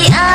I.